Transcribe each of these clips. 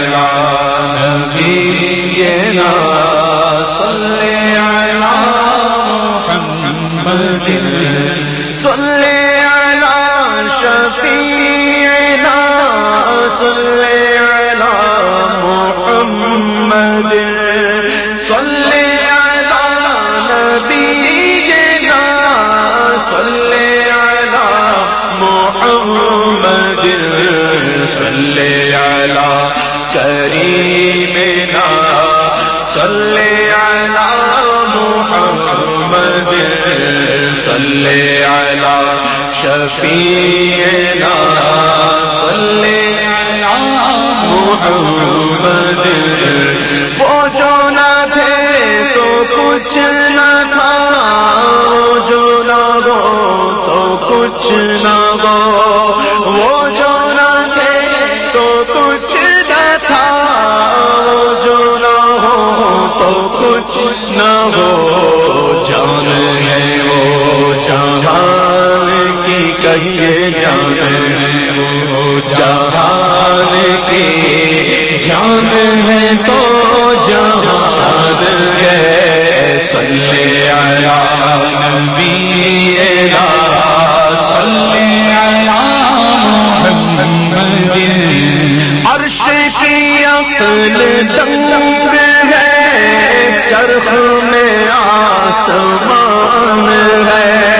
لا شفیعنا صلی محمد۔ وہ جو نہ تھے تو کچھ نہ تھا، وہ جو نہ گو تو کچھ نہ گو وہ جو نہ تھے تو کچھ نہ تھا، وہ جو نہ ہو تو کچھ نہ ہو۔ کہیے جان وہ جان کی جان ہے تو جان ہے۔ صلی علی نبینا صلی علی عرش کی عقل دنگ ہے۔ چرخ میں آسمان ہے۔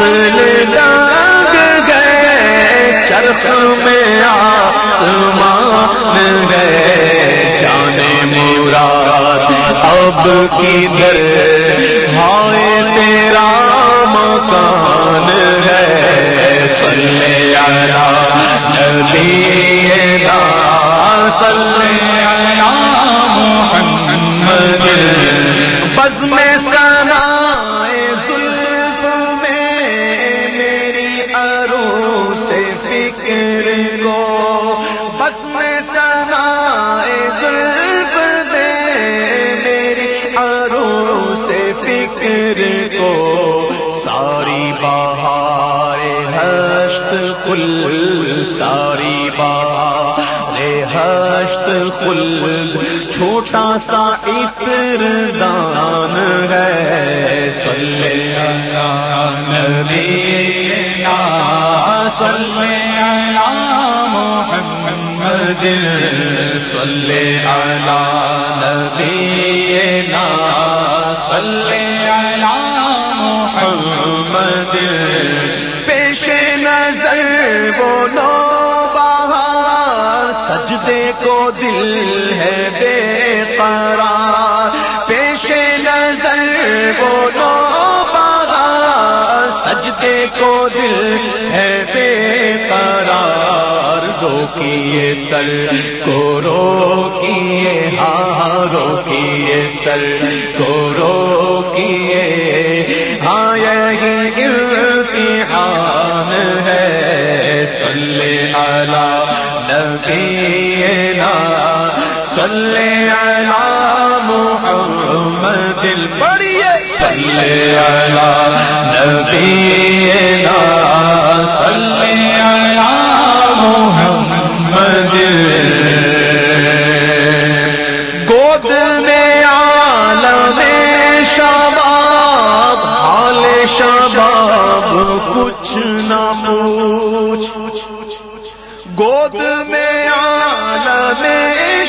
کی گئے چرخ میں آسمان گئے۔ جانے مراد اب کدھر؟ ہائے تیرا مکان فکر کو ساری بہار ہشت کل، ساری بہار ہشت کل۔ چھوٹا سا عطر دان ہے، صلی نبینا صلی محمد صلی علی نبینا صلی علی محمد. پیش نظر بولو بہار سجدے کو دل ہے بے قرار. پیش نظر بولو بہار سجدے کو دل کیے سر کو رو کیے ہاں رو کیے سر کو رو کیے ہاں یہی امتحان ہے۔ صلی علی نبینا، صلی علی محمد دل پڑھیے صلی علی نبینا۔ کچھ نہ پوچھ۔ گود میں عالم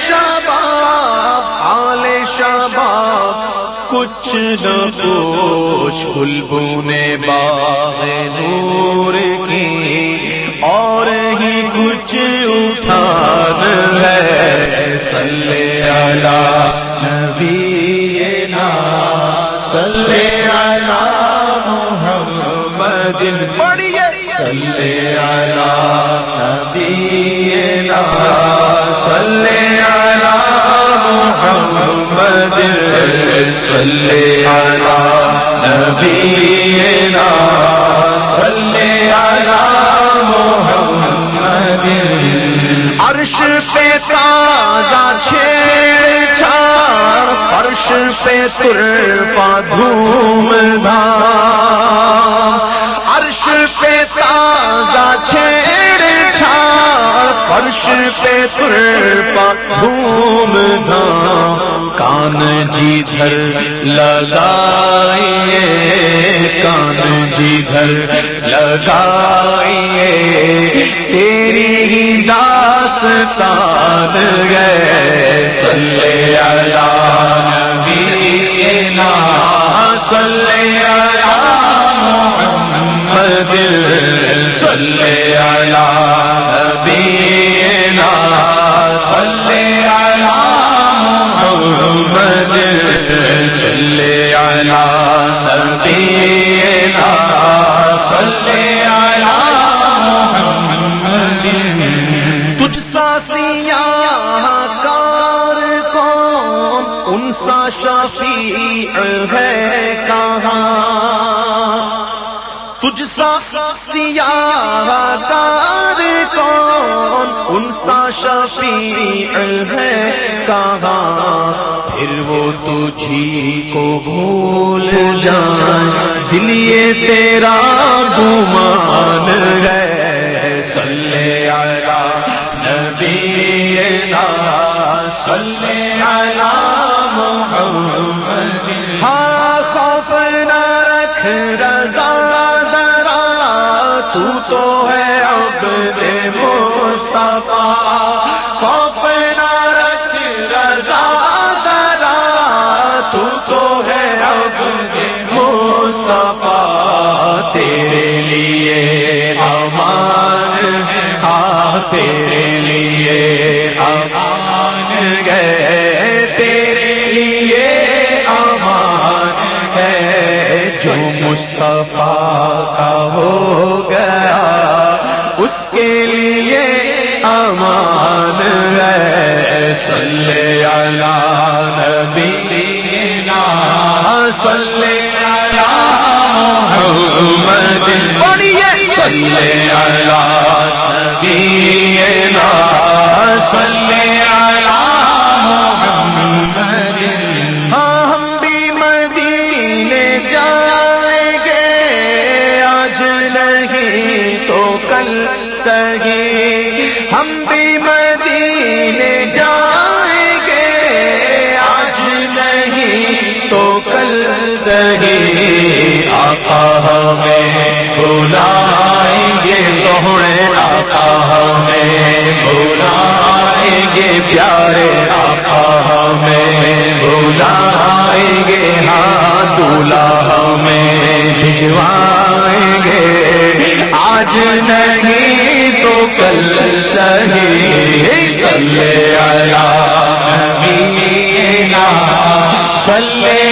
شباب حال شباب، کچھ نہ پوچھ۔ گلبونے باغ نور کی اور ہی کچھ اٹھان ہے۔ صلی علی نبینا صلی علی محمد پڑھیے۔ صلی علی نبینا، صلی علی محمد۔ صلی علی نبینا، صلی علی محمد۔ عرش پہ تازہ چھیڑ چھاڑ فرش پہ تر پا دھوم دھام عرش پہ تازہ چھیڑ چھاڑ، فرش پہ تر پا دھوم دھام۔ کان جی دھر لگائیے، کان جی دھر لگائیے۔ تیری ہی داستان گئے صلی علی سا سیاہ کار کون؟ ان سا شفیع ہے کہاں؟ پھر وہ تجھی کو بھول جائے دل یہ تیرا گمان گئے صلی علی نبینا صلی علی محمد۔ ہے مصطفیٰ، خوف نہ رکھ، رضا ذرا، تو تو ہے عبد مصطفیٰ، تیرے لیے امان ہاں تیرے لیے امان گئے تیرے لیے امان ہے، جو مصطفیٰ کا ہو۔ صلی علی نبینا صلی علی محمد صلی علی نبینا صلی علی ہمیں بلائیں گے سونے آقا، ہمیں بلائیں گے پیارے آقا، ہمیں بلائیں گے ہاں دولا ہمیں بھجوائیں گے۔ آج نہیں تو کل سہی صلی علی نبینا صلی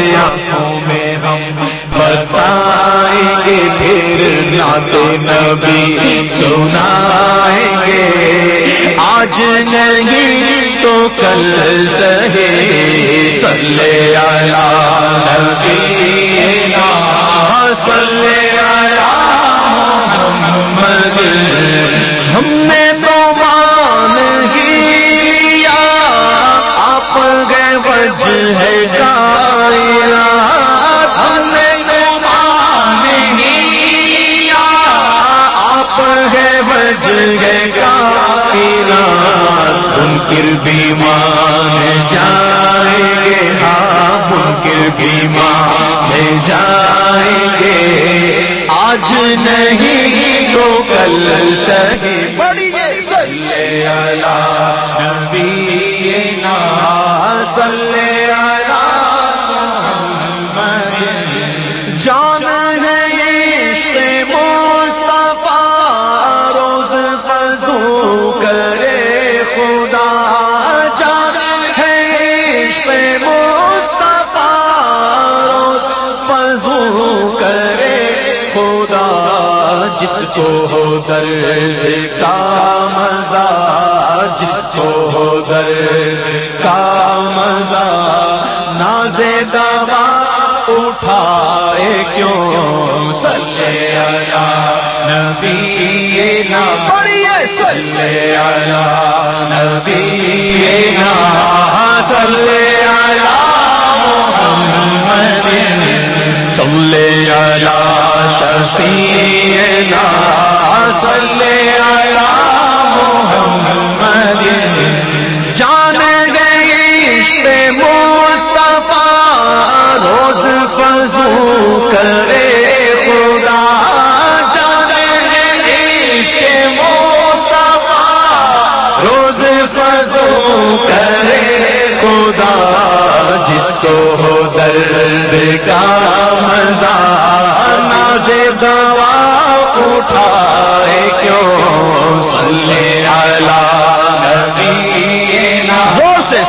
نعت نبی سنائیں گے۔ آج نہیں تو کل سہے۔ صلی علی نبینا۔ صلی علی محمد۔ ہم نے تو مان ہی لیا۔ آپ گئے وجہ ہے منکر بھی مان جائیں گے ہاں منکر بھی مان جائیں گے۔ آج نہیں تو کل سہی بڑی جس کو ہو درد کا مزہ، جس کو ہو درد کا مزہ، ناز دوا اٹھائے کیوں؟ سلے آیا نبی نا۔ پڑھیے سلے آیا نبی نا۔ سلے آیا محمد صلے آیا شفیعنا صلے آیا محمد۔ جان گئی عشق مصطفیٰ روز فضو کر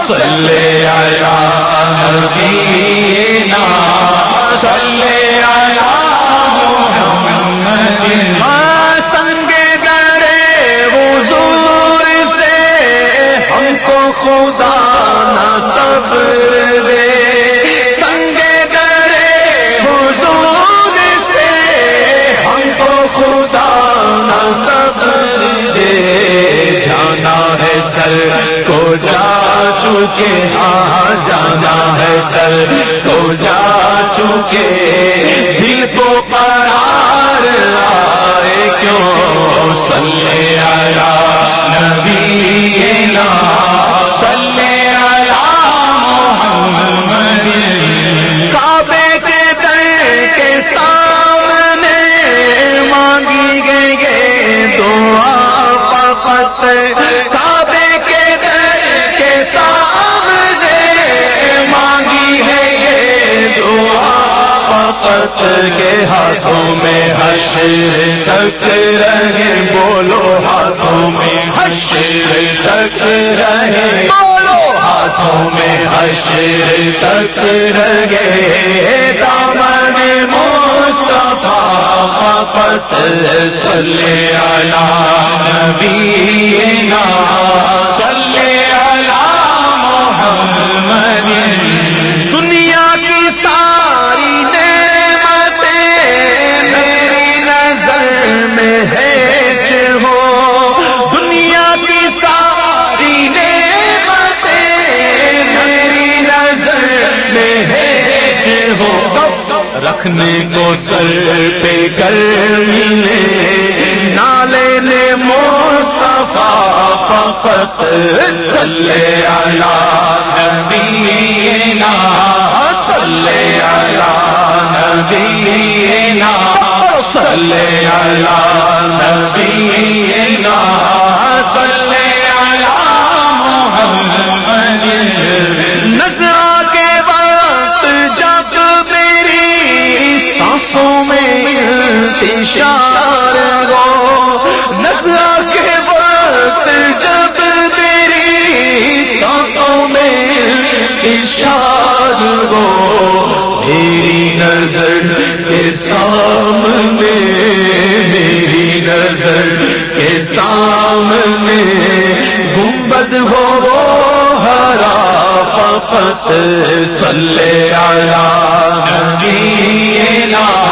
صلی علی نبینا صلی علی محمد. سنگ درے حضور سے ہم کو خدا نہ صبر چکے ہاں جانا ہے سر، تو جا چکے دل کو قرار آئے کیوں؟ صلی آیا نبینا صلی حشر تک رہے بولو ہاتھوں میں حشر تک رہے۔ بولو۔ ہاتھوں میں حشر تک رہے۔ دامن مصطفیٰ فقط صلی علی نبینا۔ صلی رکھنے کو سر پہ کر ملے نالے نے مصطفیٰ فقط صلی علی نبینا، صلی علی نبینا، صلی علی نبینا، صلی علی محمد انتشار ہو۔ نظر کے وقت جب میری سانسوں میں اشار ہو۔ میری نظر کے سامنے، میری نظر کے سامنے۔ گنبد ہو وہ ہرا فقط، صلی علی نبینا صلی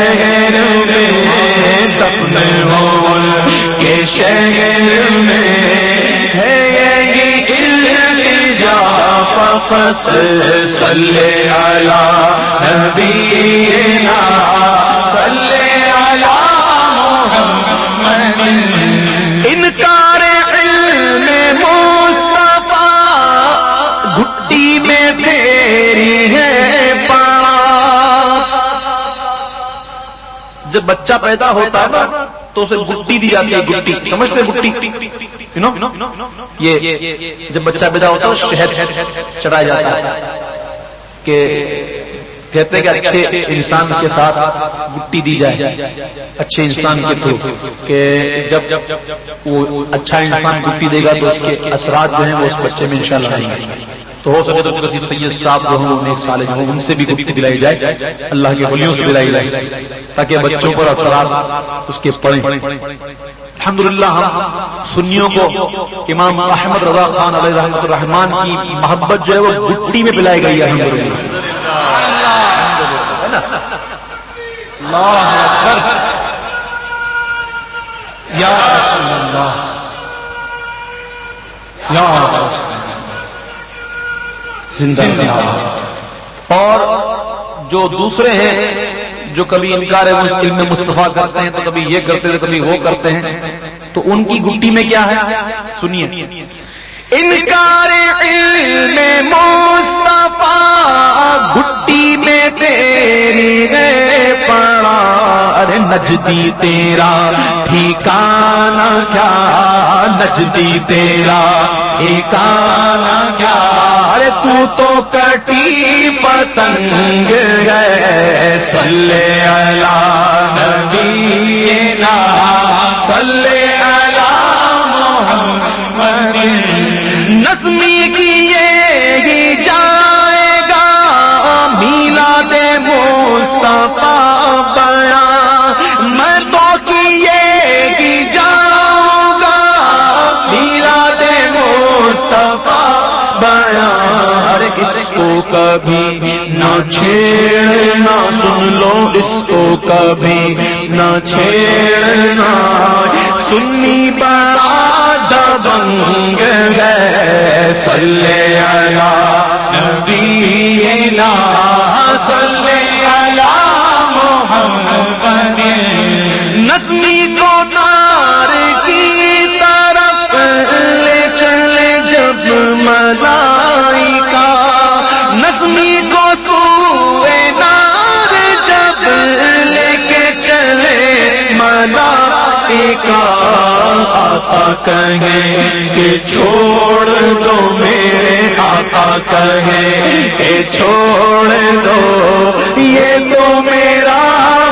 خلافت صلی اللہ نبینا، صلی اللہ محمد۔ انکار علم مصطفیٰ، گھٹی میں تیری ہے پڑا۔ جب بچہ پیدا ہوتا ہے نا تو اسے گٹی دی جاتی ہے گٹی سمجھتے گٹی یو نو یہ جب بچہ پیدا ہوتا ہے، شہد چڑھایا جاتا ہے۔ کہ کہتے ہیں کہ اچھے انسان کے ساتھ گٹی دی جائے، اچھے انسان کے تھرو۔ کہ جب وہ اچھا انسان گٹی دے گا تو اس کے اثرات جو ہیں وہ اس بچے میں انشاءاللہ آئیں گے۔ تو ہو سکے تو کسی سید صاحب جو ہوں ایک سال جو ان سے بھی گفتی دلائی جائے، اللہ کے ولیوں سے دلائی جائے، تاکہ بچوں پر اثرات اس کے پڑھیں الحمد للہ ہم سنیوں کو امام احمد رضا خان علیہ رحمۃ الرحمان کی محبت جو ہے وہ گٹی میں پلائی گئی ہے الحمد للہ اور جو دوسرے ہیں جو کبھی انکار علم مصطفیٰ کرتے ہیں تو کبھی یہ کرتے ہیں کبھی وہ کرتے ہیں۔ تو ان کی گٹی میں کیا ہے؟ سنیے۔ انکار علم مصطفیٰ گٹی میں تیری ہے پڑا۔ ارے نجدی تیرا ٹھیکانا کیا؟ نجدی تیرا ٹھیکانا کیا؟ ارے تو تو کٹی پتنگ ہے سلے اللہ نبینا۔ سلے اللہ محمد۔ نظمی کی مصطفیٰ بڑا، میں تو کیے کی جاؤں گا۔ میلا دے مصطفیٰ بڑا۔ ہر اس کو کبھی نہ چھیڑنا، سن لو اس کو کبھی نہ چھیڑنا۔ سنی بڑا دبنگ ہے سلے اللہ نبینا سلے محمد کا آقا کہیں کہ چھوڑ دو میرے آقا کہیں کہ چھوڑ دو، یہ تو میرا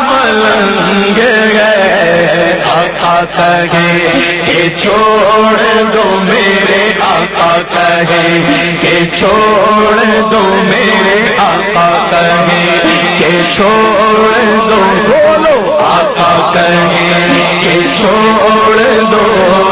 ملنگ ہے۔ آقا کہیں کہ چھوڑ دو میرے آقا کہیں کہ چھوڑ دو میرے آقا کہیں کہ چھوڑ دو۔ بولو، آقا کہیں چھوڑ دو۔